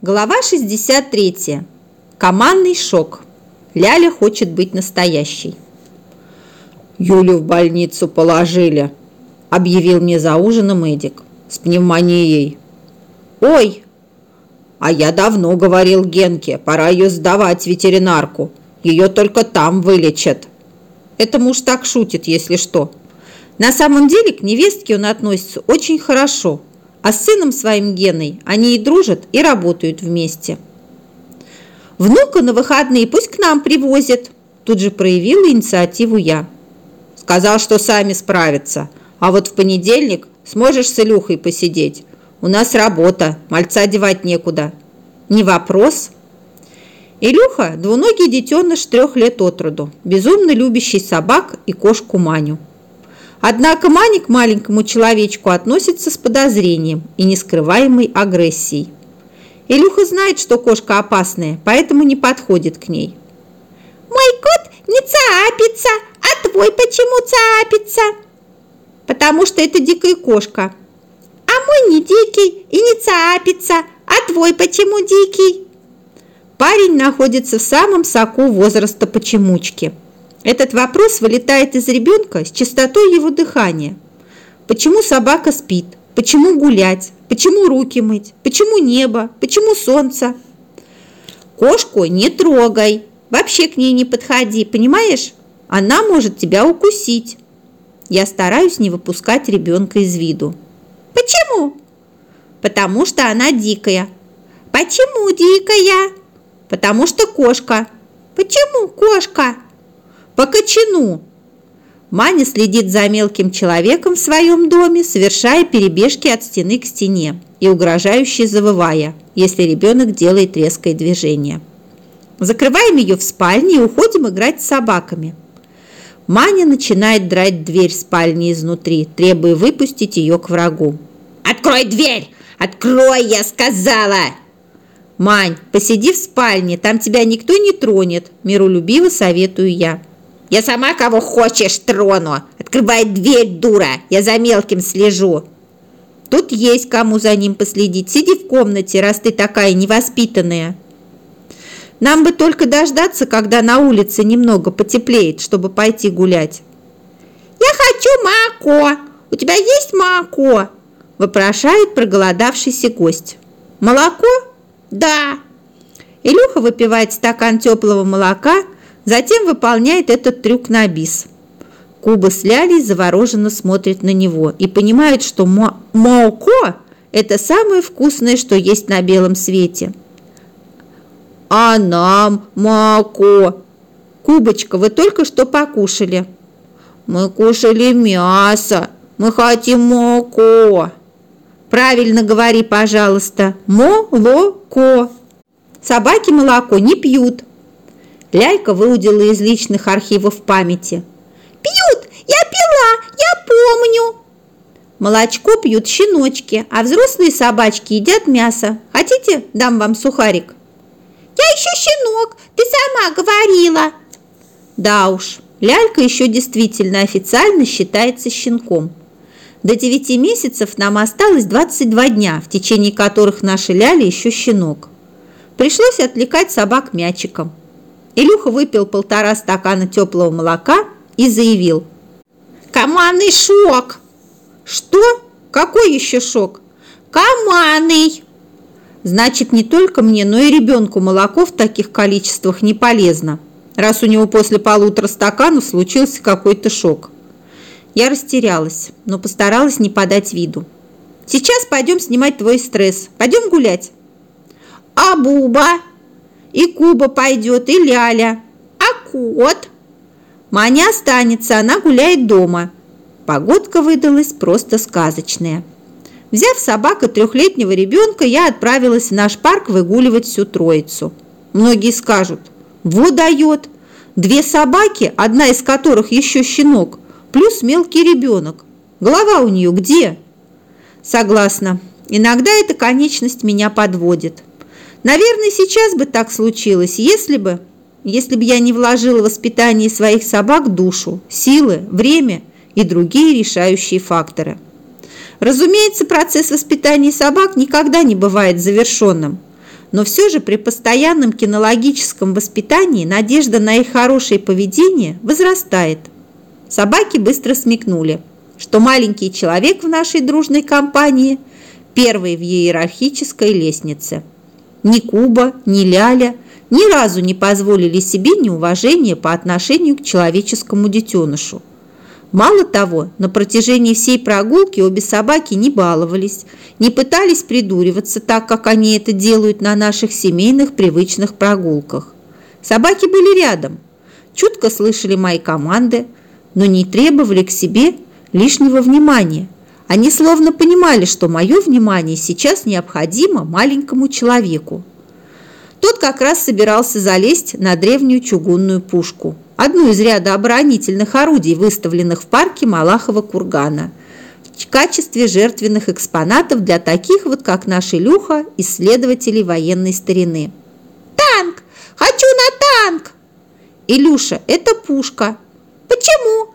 Глава 63. Командный шок. Ляля хочет быть настоящей. «Юлю в больницу положили», – объявил мне за ужином Эдик. «С пневмонией». «Ой!» «А я давно говорил Генке, пора ее сдавать ветеринарку. Ее только там вылечат». Это муж так шутит, если что. На самом деле к невестке он относится очень хорошо – а с сыном своим Геной они и дружат, и работают вместе. Внука на выходные пусть к нам привозят. Тут же проявила инициативу я. Сказал, что сами справятся. А вот в понедельник сможешь с Илюхой посидеть. У нас работа, мальца девать некуда. Не вопрос. Илюха – двуногий детеныш трех лет от роду, безумно любящий собак и кошку Маню. Однако Маня к маленькому человечку относится с подозрением и нескрываемой агрессией. Илюха знает, что кошка опасная, поэтому не подходит к ней. «Мой кот не цапится, а твой почему цапится?» «Потому что это дикая кошка». «А мой не дикий и не цапится, а твой почему дикий?» Парень находится в самом соку возраста почемучки – этот вопрос вылетает из ребенка с частотой его дыхания. Почему собака спит? Почему гулять? Почему руки мыть? Почему небо? Почему солнце? Кошку не трогай. Вообще к ней не подходи, понимаешь? Она может тебя укусить. Я стараюсь не выпускать ребенка из виду. Почему? Потому что она дикая. Почему дикая? Потому что кошка. Почему кошка? По кочану. Маня следит за мелким человеком в своем доме, совершая перебежки от стены к стене и угрожающе завывая, если ребенок делает резкое движение. Закрываем ее в спальне и уходим играть с собаками. Маня начинает драть дверь спальни изнутри, требуя выпустить ее к врагу. «Открой дверь! Открой, я сказала!» «Мань, посиди в спальне, там тебя никто не тронет», – миролюбиво советую я. Я сама кого хочешь трону. Открывай дверь, дура. Я за мелким слежу. Тут есть кому за ним последить. Сиди в комнате, раз ты такая невоспитанная. Нам бы только дождаться, когда на улице немного потеплеет, чтобы пойти гулять. Я хочу молоко. У тебя есть молоко? Вопрошает проголодавшийся гость. Молоко? Да. Илюха выпивает стакан теплого молока – Затем выполняет этот трюк на бис. Куба с Лялей завороженно смотрят на него и понимают, что молоко – это самое вкусное, что есть на белом свете. «А нам молоко!» «Кубочка, вы только что покушали». «Мы кушали мясо, мы хотим молоко». «Правильно говори, пожалуйста, молоко». Собаки молоко не пьют, Лялька выудила из личных архивов памяти. «Пьют! Я пила! Я помню!» Молочко пьют щеночки, а взрослые собачки едят мясо. Хотите, дам вам сухарик? Я еще щенок, ты сама говорила. Да уж, лялька еще действительно официально считается щенком. До 9 месяцев нам осталось 22 дня, в течение которых наши ляли еще щенок. Пришлось отвлекать собак мячиком. Илюха выпил полтора стакана теплого молока и заявил. «Командный шок!» «Что? Какой еще шок?» «Командный!» «Значит, не только мне, но и ребенку молоко в таких количествах не полезно, раз у него после полутора стаканов случился какой-то шок». Я растерялась, но постаралась не подать виду. «Сейчас пойдем снимать твой стресс. Пойдем гулять». «А Буба?» И Куба пойдет, и Ляля. А кот? Маня останется, она гуляет дома. Погодка выдалась просто сказочная. Взяв собак и трехлетнего ребенка, я отправилась в наш парк выгуливать всю троицу. Многие скажут, вот дает. Две собаки, одна из которых еще щенок, плюс мелкий ребенок. Голова у нее где? Согласна. Иногда эта конечность меня подводит. Наверное, сейчас бы так случилось, если бы, если бы я не вложила в воспитание своих собак душу, силы, время и другие решающие факторы. Разумеется, процесс воспитания собак никогда не бывает завершенным. но все же при постоянном кинологическом воспитании надежда на их хорошее поведение возрастает. Собаки быстро смекнули, что маленький человек в нашей дружной компании первый в иерархической лестнице. Ни Куба, ни Ляля ни разу не позволили себе неуважения по отношению к человеческому детенышу. Мало того, на протяжении всей прогулки обе собаки не баловались, не пытались придуриваться так, как они это делают на наших семейных привычных прогулках. Собаки были рядом, чутко слышали мои команды, но не требовали к себе лишнего внимания. Они словно понимали, что мое внимание сейчас необходимо маленькому человеку. Тот как раз собирался залезть на древнюю чугунную пушку – одну из ряда оборонительных орудий, выставленных в парке Малахова кургана, в качестве жертвенных экспонатов для таких вот, как наша Илюха, исследователей военной старины. «Танк! Хочу на танк!» «Илюша, это пушка!» «Почему?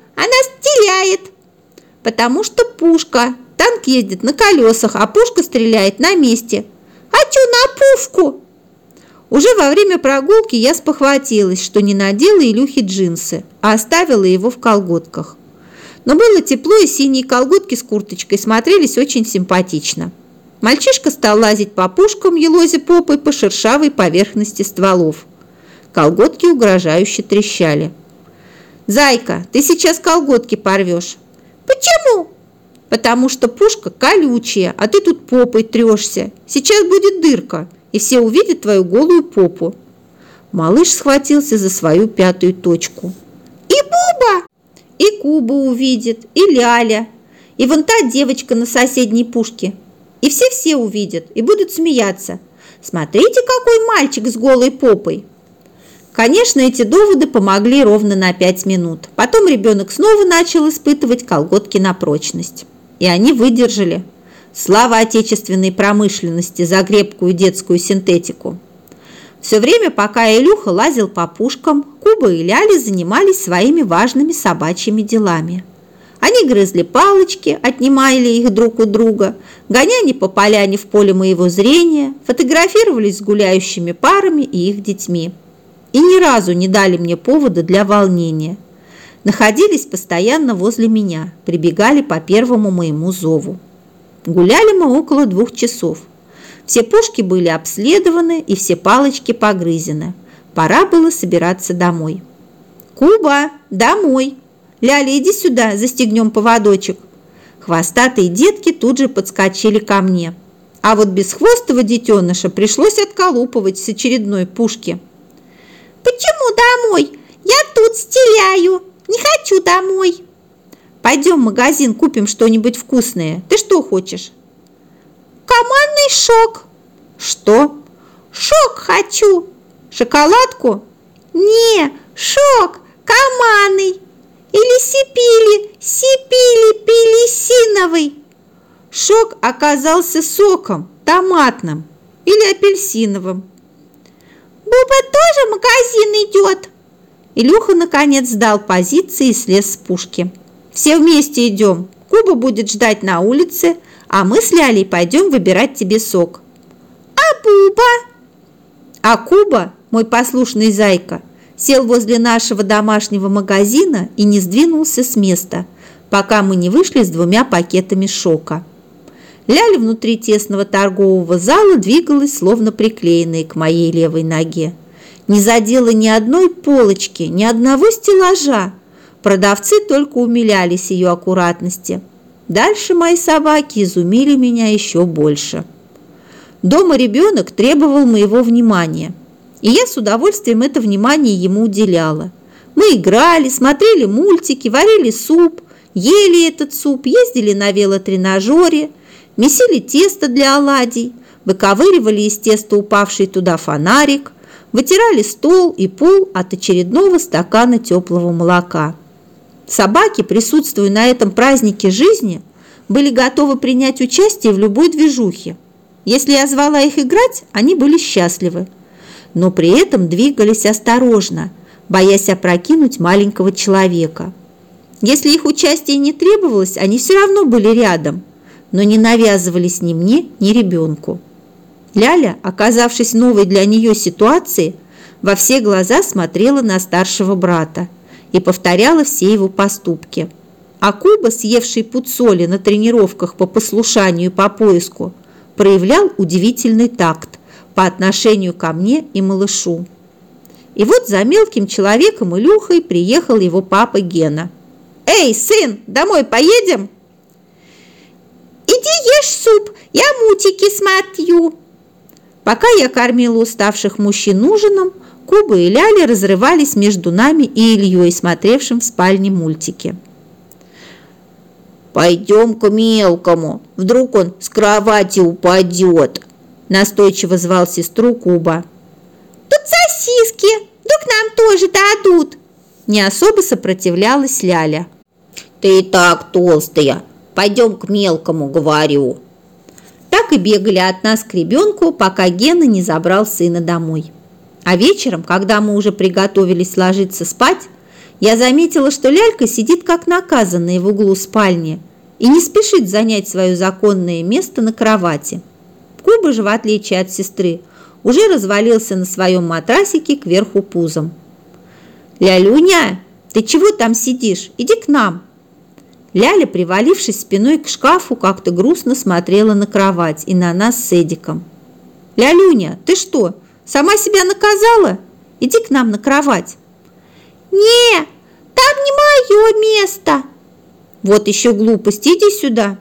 Она стреляет!» «Потому что пушка! Танк ездит на колесах, а пушка стреляет на месте!» «Хочу на пушку!» Уже во время прогулки я спохватилась, что не надела Илюхе джинсы, а оставила его в колготках. Но было тепло, и синие колготки с курточкой смотрелись очень симпатично. Мальчишка стал лазить по пушкам, елозя попой по шершавой поверхности стволов. Колготки угрожающе трещали. «Зайка, ты сейчас колготки порвешь». «Почему?» «Потому что пушка колючая, а ты тут попой трешься. Сейчас будет дырка, и все увидят твою голую попу. Малыш схватился за свою пятую точку. И Буба! И Куба увидит, и Ляля, и вон та девочка на соседней пушке. И все-все увидят и будут смеяться. Смотрите, какой мальчик с голой попой. Конечно, эти доводы помогли ровно на пять минут. Потом ребенок снова начал испытывать колготки на прочность. И они выдержали. Слава отечественной промышленности за крепкую детскую синтетику. Все время, пока Илюха лазил по пушкам, Куба и Ляли занимались своими важными собачьими делами. Они грызли палочки, отнимали их друг у друга, гоняли по поляне в поле моего зрения, фотографировались с гуляющими парами и их детьми. И ни разу не дали мне повода для волнения. Находились постоянно возле меня, прибегали по первому моему зову. Гуляли мы около двух часов. Все пушки были обследованы и все палочки погрызены. Пора было собираться домой. «Куба, домой! Ляля, иди сюда, застегнем поводочек!» Хвостатые детки тут же подскочили ко мне. А вот бесхвостого детеныша пришлось отколупывать с очередной пушки. «Почему домой? Я тут стреляю! Не хочу домой!» Пойдем в магазин, купим что-нибудь вкусное. Ты что хочешь? Командный шок. Что? Шок хочу. Шоколадку? Не, шок, командный. Или сипили, сипили пелесиновый. Шок оказался соком, томатным или апельсиновым. Буба в магазин идет. Илюха наконец сдал позиции и слез с пушки. Все вместе идем. Куба будет ждать на улице, а мы с Лялей пойдем выбирать тебе сок. А Буба? А Куба, мой послушный зайка, сел возле нашего домашнего магазина и не сдвинулся с места, пока мы не вышли с двумя пакетами шока. Ляля внутри тесного торгового зала двигалась, словно приклеенная к моей левой ноге. Не задела ни одной полочки, ни одного стеллажа, Продавцы только умилялись ее аккуратности. Дальше мои собаки изумили меня еще больше. Дома ребенок требовал моего внимания, и я с удовольствием это внимание ему уделяла. Мы играли, смотрели мультики, варили суп, ели этот суп, ездили на велотренажере, месили тесто для оладий, выковыривали из теста упавший туда фонарик, вытирали стол и пол от очередного стакана теплого молока. Собаки, присутствуя на этом празднике жизни, были готовы принять участие в любой движухе. Если я звала их играть, они были счастливы, но при этом двигались осторожно, боясь опрокинуть маленького человека. Если их участие не требовалось, они все равно были рядом, но не навязывались ни мне, ни ребенку. Ляля, оказавшись новой для нее ситуации, во все глаза смотрела на старшего брата и повторяла все его поступки. А Куба, съевший пуд соли на тренировках по послушанию и по поиску, проявлял удивительный такт по отношению ко мне и малышу. И вот за мелким человеком Илюхой приехал его папа Гена. «Эй, сын, домой поедем?» «Иди ешь суп, я мутики смотрю». Пока я кормила уставших мужчин ужином, Куба и Ляля разрывались между нами и Ильей, смотревшим в спальне мультики. «Пойдем к мелкому, вдруг он с кровати упадет», настойчиво звал сестру Куба. «Тут сосиски, вдруг нам тоже дадут?» Не особо сопротивлялась Ляля. «Ты и так толстая, пойдем к мелкому, говорю». Так и бегали от нас к ребенку, пока Гена не забрал сына домой. А вечером, когда мы уже приготовились ложиться спать, я заметила, что лялька сидит как наказанная в углу спальни и не спешит занять свое законное место на кровати. Куба же, в отличие от сестры, уже развалился на своем матрасике кверху пузом. «Лялюня, ты чего там сидишь? Иди к нам!» Ляля, привалившись спиной к шкафу, как-то грустно смотрела на кровать и на нас с Эдиком. «Лялюня, ты что, сама себя наказала? Иди к нам на кровать!» «Не, там не мое место!» «Вот еще глупость, иди сюда!»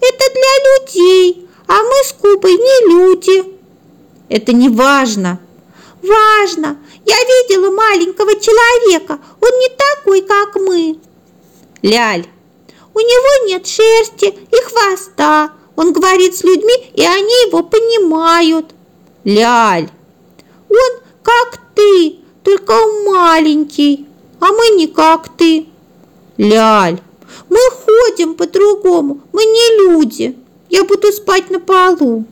«Это для людей, а мы с Кубой не люди!» «Это не важно!» «Важно! Я видела маленького человека, он не такой, как мы!» «Ляль, у него нет шерсти и хвоста. Он говорит с людьми, и они его понимают. Ляль, он как ты, только маленький, а мы не как ты. Ляль, мы ходим по-другому, мы не люди. Я буду спать на полу.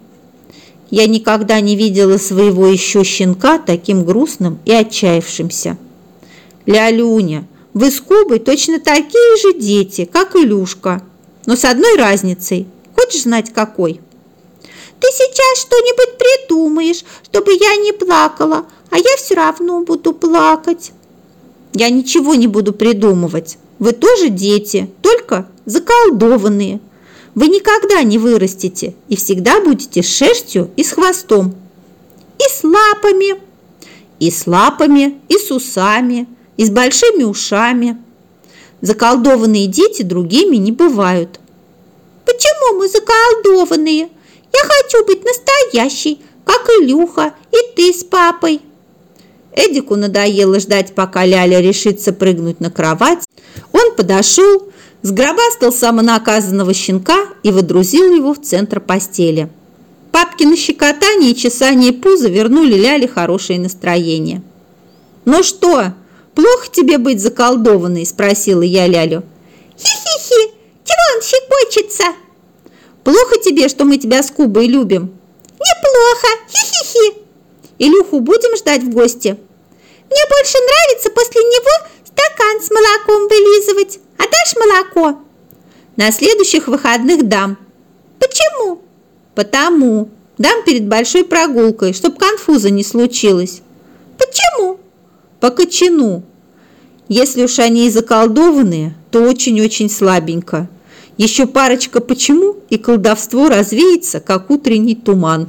Я никогда не видела своего еще щенка таким грустным и отчаявшимся. Лялюня, вы с Кубой точно такие же дети, как Илюшка, но с одной разницей. Хочешь знать, какой? Ты сейчас что-нибудь придумаешь, чтобы я не плакала, а я все равно буду плакать. Я ничего не буду придумывать. Вы тоже дети, только заколдованные. Вы никогда не вырастете и всегда будете с шерстью и с хвостом. И с лапами. И с лапами, и с усами, и с большими ушами. Заколдованные дети другими не бывают. Почему мы заколдованные? Я хочу быть настоящей, как Илюха и ты с папой. Эдику надоело ждать, пока Ляля решится прыгнуть на кровать. Он подошел, сгробастал самонаказанного щенка и водрузил его в центр постели. Папкины щекотание и чесание пуза вернули Ляле хорошее настроение. «Ну что, «Плохо тебе быть заколдованной?» – спросила я Лялю. «Хи-хи-хи! Чего он щекочется?» «Плохо тебе, что мы тебя с Кубой любим?» «Неплохо! Хи-хи-хи!» «Илюху будем ждать в гости?» «Мне больше нравится после него стакан с молоком вылизывать. А дашь молоко?» «На следующих выходных дам». «Почему?» «Потому. Дам перед большой прогулкой, чтоб конфуза не случилось». «Почему?» По кочану. Если уж они и заколдованные, то очень-очень слабенько. Еще парочка почему, и колдовство развеется, как утренний туман.